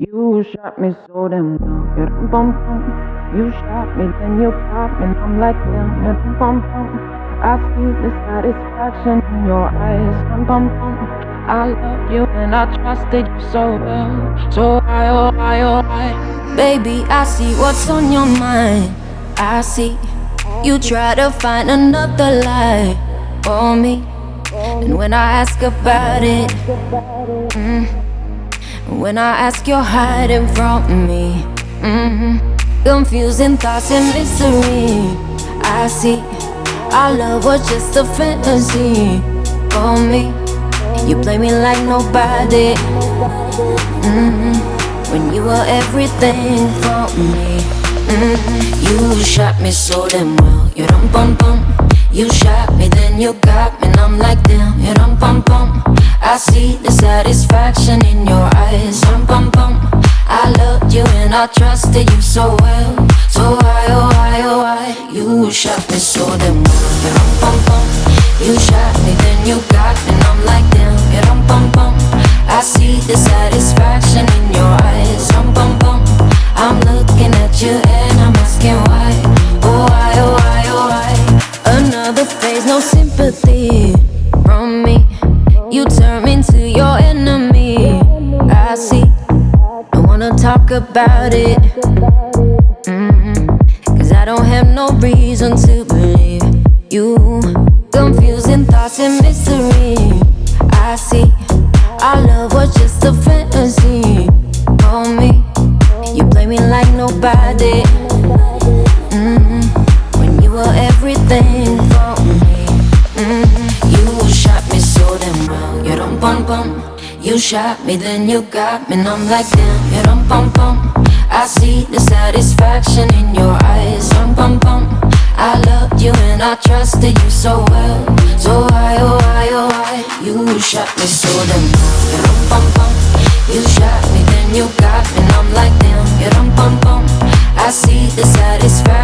You shot me so damn well. Bum bum. You shot me, then you popped me, and I'm like damn. Yeah, bum bum. I see the satisfaction in your eyes. Dum bum bum. I loved you and I trusted you so well. So I, oh I, oh I. Baby, I see what's on your mind. I see you try to find another lie for me. And when I ask about it, mm, when I ask, you're hiding from me. Mm-hmm. Confusing thoughts and mystery. I see our love was just a fantasy for me. You play me like nobody. Mm-hmm. When you were everything for me. Mm-hmm. You shot me so damn well. You dum bum bum. You shot me, then you got me, and I'm like damn. You dum bum bum. I see the satisfaction in your eyes. Bum, bum, bum. I loved you and I trusted you so well. So why, oh why, oh why? You shot me so damn well. Bum, bum, bum. You shot me, then you got me, and I'm like damn. Bum, bum, bum. I see the satisfaction in your eyes. Bum, bum, bum. I'm looking at you and I'm asking why. Oh why, oh why, oh why? Another phase, no sympathy talk about it. Cause I don't have no reason to believe you. Confusing thoughts and mystery. I see. Our love was just a fantasy. For me, you play me like nobody. Mm-hmm. You shot me, then you got me, and I'm like damn. You don't bum bum. I see the satisfaction in your eyes. Bum bum bum. I loved you and I trusted you so well. So why, oh why, oh why? You shot me so damn. You don't bum bum. You shot me, then you got me, and I'm like damn. You don't bum bum. I see the satisfaction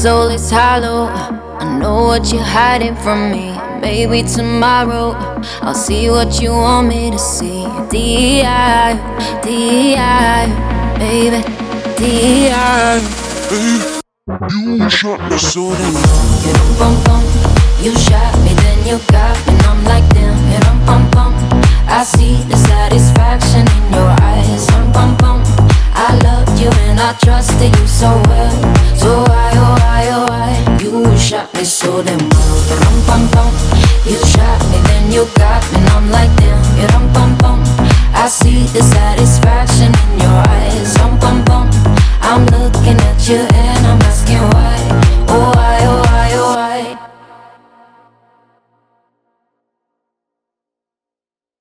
soul is hollow. I know what you're hiding from me. Maybe tomorrow I'll see what you want me to see. D.I. D.I. Baby, D.I. You shot me so damn You bum bum. You shot me, then you got me, and I'm like damn. You dum bum bum. I see the satisfaction in your eyes. Bum bum bum. I loved you and I trusted you so well. So oh why? You shot me so damn